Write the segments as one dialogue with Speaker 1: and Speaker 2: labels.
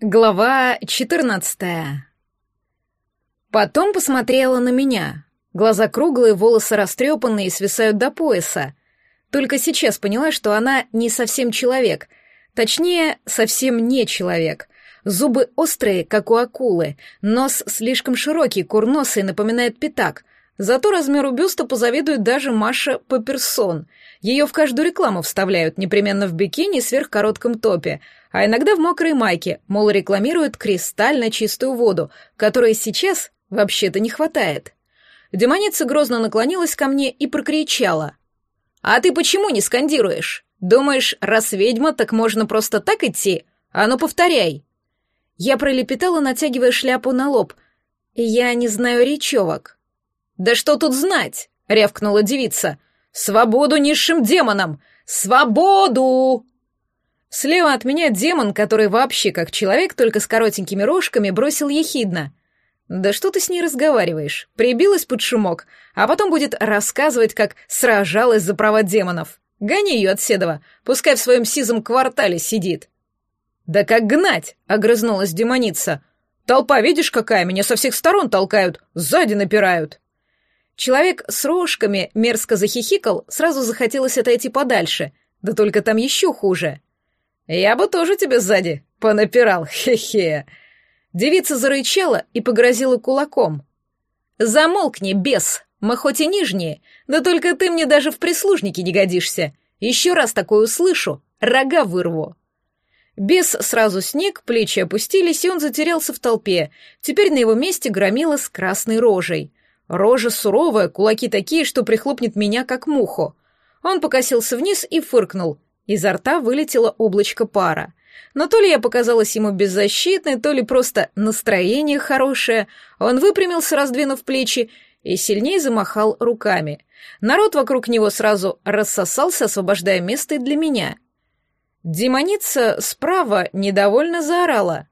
Speaker 1: Глава 14 Потом посмотрела на меня. Глаза круглые, волосы растрепанные и свисают до пояса. Только сейчас поняла, что она не совсем человек. Точнее, совсем не человек. Зубы острые, как у акулы. Нос слишком широкий, курносый, напоминает пятак. Зато размеру бюста позавидует даже Маша Паперсон. Ее в каждую рекламу вставляют, непременно в бикини и сверхкоротком топе — а иногда в мокрой майке, мол, рекламируют кристально чистую воду, которой сейчас вообще-то не хватает. Демоница грозно наклонилась ко мне и прокричала. «А ты почему не скандируешь? Думаешь, раз ведьма, так можно просто так идти? А ну, повторяй!» Я пролепетала, натягивая шляпу на лоб. «Я не знаю речевок». «Да что тут знать?» — рявкнула девица. «Свободу низшим демонам! Свободу!» Слева от меня демон, который вообще как человек, только с коротенькими рожками, бросил ехидно. «Да что ты с ней разговариваешь? Прибилась под шумок, а потом будет рассказывать, как сражалась за права демонов. Гони ее от Седова, пускай в своем сизом квартале сидит». «Да как гнать?» — огрызнулась демоница. «Толпа, видишь, какая? Меня со всех сторон толкают, сзади напирают». Человек с рожками мерзко захихикал, сразу захотелось отойти подальше, да только там еще хуже. «Я бы тоже тебе сзади понапирал, хе-хе!» Девица зарычала и погрозила кулаком. «Замолкни, бес! Мы хоть и нижние, да только ты мне даже в прислужники не годишься. Еще раз такое услышу, рога вырву!» Бес сразу сник, плечи опустились, и он затерялся в толпе. Теперь на его месте громила с красной рожей. Рожа суровая, кулаки такие, что прихлопнет меня, как муху. Он покосился вниз и фыркнул. Изо рта вылетело облачко пара. Но то ли я показалась ему беззащитной, то ли просто настроение хорошее, он выпрямился, раздвинув плечи, и сильнее замахал руками. Народ вокруг него сразу рассосался, освобождая место и для меня. Демоница справа недовольно заорала.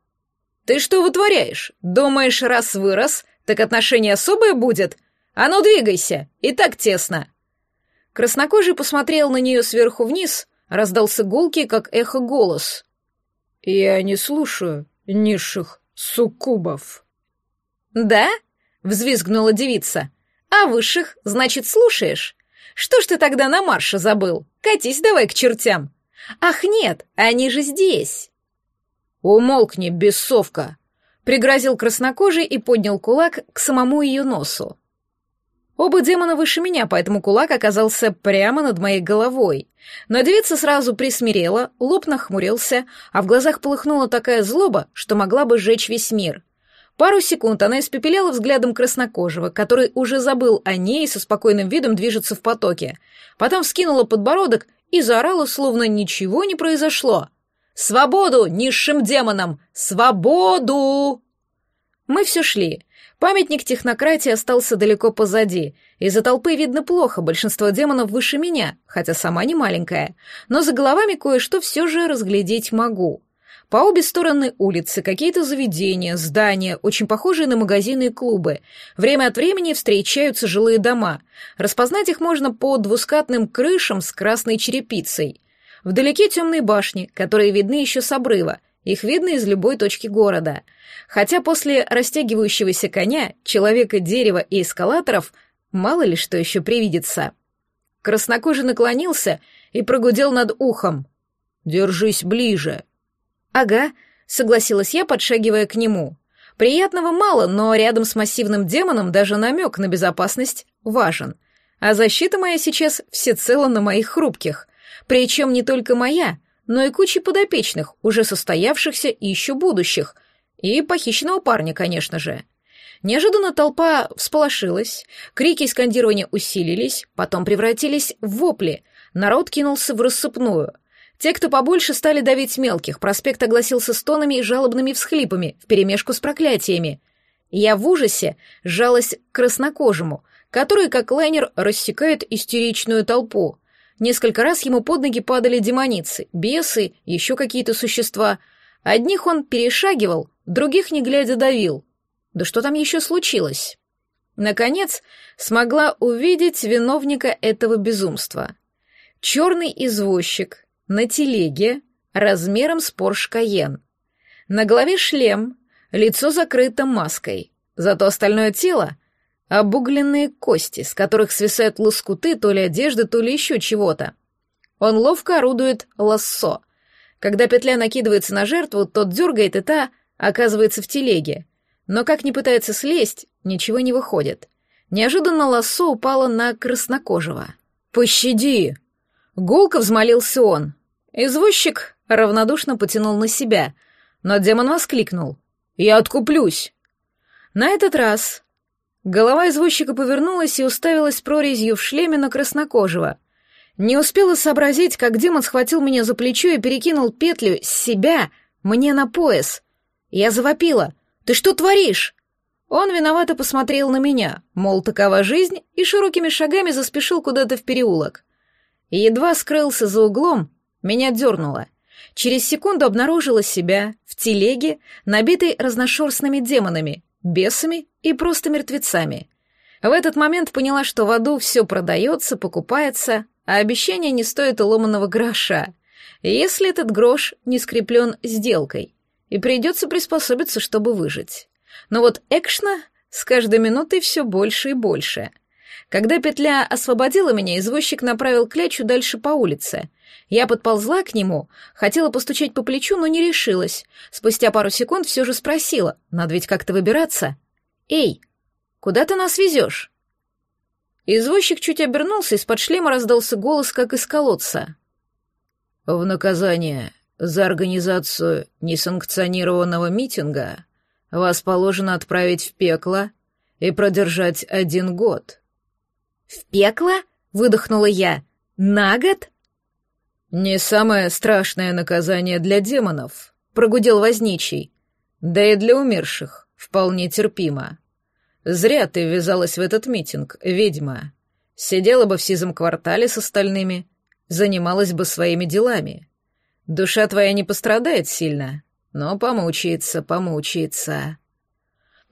Speaker 1: «Ты что вытворяешь? Думаешь, раз вырос, так отношение особое будет? А ну двигайся, и так тесно!» Краснокожий посмотрел на нее сверху вниз, раздался гулкий, как эхо, голос. «Я не слушаю низших суккубов».
Speaker 2: «Да?» — взвизгнула девица. «А высших, значит, слушаешь? Что ж ты тогда на марше забыл? Катись давай к чертям!» «Ах, нет, они же здесь!»
Speaker 1: «Умолкни, бесовка!» — пригрозил краснокожий и поднял кулак к самому ее носу. Оба демона выше меня, поэтому кулак оказался прямо над моей головой. Но девица сразу присмирела, лоб нахмурился, а в глазах полыхнула такая злоба, что могла бы сжечь весь мир. Пару секунд она испепеляла взглядом краснокожего, который уже забыл о ней и со спокойным видом движется в потоке. Потом вскинула подбородок и заорала, словно ничего не произошло. «Свободу низшим демонам! Свободу!» Мы все шли. Памятник технократии остался далеко позади. Из-за толпы видно плохо, большинство демонов выше меня, хотя сама не маленькая. Но за головами кое-что все же разглядеть могу. По обе стороны улицы какие-то заведения, здания, очень похожие на магазины и клубы. Время от времени встречаются жилые дома. Распознать их можно по двускатным крышам с красной черепицей. Вдалеке темные башни, которые видны еще с обрыва, их видно из любой точки города. Хотя после растягивающегося коня, человека, дерева и эскалаторов мало ли что еще привидится. Краснокожий наклонился и прогудел над ухом. «Держись ближе». «Ага», — согласилась я, подшагивая к нему. «Приятного мало, но рядом с массивным демоном даже намек на безопасность важен. А защита моя сейчас всецело на моих хрупких. Причем не только моя, но и кучи подопечных, уже состоявшихся и еще будущих, и похищенного парня, конечно же. Неожиданно толпа всполошилась, крики и скандирования усилились, потом превратились в вопли, народ кинулся в рассыпную. Те, кто побольше, стали давить мелких, проспект огласился стонами и жалобными всхлипами, вперемешку с проклятиями. Я в ужасе сжалась к краснокожему, который, как лайнер, рассекает истеричную толпу — Несколько раз ему под ноги падали демоницы, бесы, еще какие-то существа. Одних он перешагивал, других не глядя давил. Да что там еще случилось? Наконец, смогла увидеть виновника этого безумства. Черный извозчик на телеге размером с Порш Каен. На голове шлем, лицо закрыто маской, зато остальное тело — обугленные кости, с которых свисают лоскуты то ли одежды, то ли еще чего-то. Он ловко орудует лассо. Когда петля накидывается на жертву, тот дергает, и та оказывается в телеге. Но как ни пытается слезть, ничего не выходит. Неожиданно лассо упало на краснокожего. «Пощади!» Гулко взмолился он. Извозчик равнодушно потянул на себя, но демон воскликнул. «Я откуплюсь!» На этот раз голова извозчика повернулась и уставилась прорезью в шлеме на краснокожего. Не успела сообразить, как демон схватил меня за плечо и перекинул петлю с себя мне на пояс. Я завопила. «Ты что творишь?» Он виновато посмотрел на меня, мол, такова жизнь, и широкими шагами заспешил куда-то в переулок. Едва скрылся за углом, меня дернуло. Через секунду обнаружила себя в телеге, набитой разношерстными демонами, бесами и просто мертвецами. В этот момент поняла, что в аду все продается, покупается, а обещание не стоит ломаного гроша, если этот грош не скреплен сделкой, и придется приспособиться, чтобы выжить. Но вот экшна с каждой минутой все больше и больше. Когда петля освободила меня, извозчик направил клячу дальше по улице. Я подползла к нему, хотела постучать по плечу, но не решилась. Спустя пару секунд все же спросила, надо ведь как-то выбираться. «Эй, куда ты нас везешь?» Извозчик чуть обернулся, из-под шлема раздался голос, как из колодца. «В наказание за организацию несанкционированного митинга вас положено отправить в пекло и продержать один год».
Speaker 2: «В пекло?» — выдохнула я. «На год?»
Speaker 1: «Не самое страшное наказание для демонов», — прогудел возничий. «Да и для умерших вполне терпимо. Зря ты ввязалась в этот митинг, ведьма. Сидела бы в сизом квартале с остальными, занималась бы своими делами. Душа твоя не пострадает сильно, но помучается, помучается».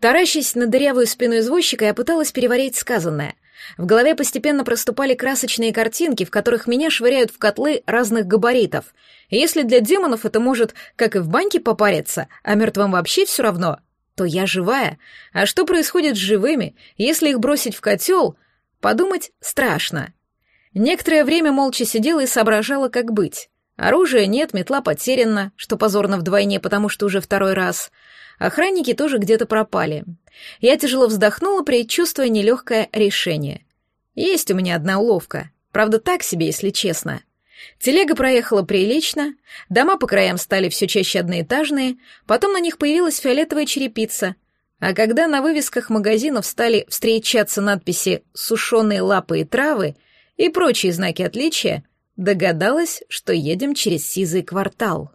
Speaker 2: Таращась на дырявую спину извозчика, я пыталась переварить сказанное. В голове постепенно проступали красочные картинки, в которых меня швыряют в котлы разных габаритов. Если для демонов это может, как и в баньке, попариться, а мертвым вообще все равно, то я живая. А что происходит с живыми, если их бросить в котел, подумать страшно. Некоторое время молча сидела и соображала, как быть. Оружия нет, метла потеряна, что позорно вдвойне, потому что уже второй раз. Охранники тоже где-то пропали. Я тяжело вздохнула, предчувствуя нелегкое решение. Есть у меня одна уловка. Правда, так себе, если честно. Телега проехала прилично, дома по краям стали все чаще одноэтажные, потом на них появилась фиолетовая черепица. А когда на вывесках магазинов стали встречаться надписи «сушеные лапы и травы» и прочие знаки отличия, догадалась, что едем через сизый квартал.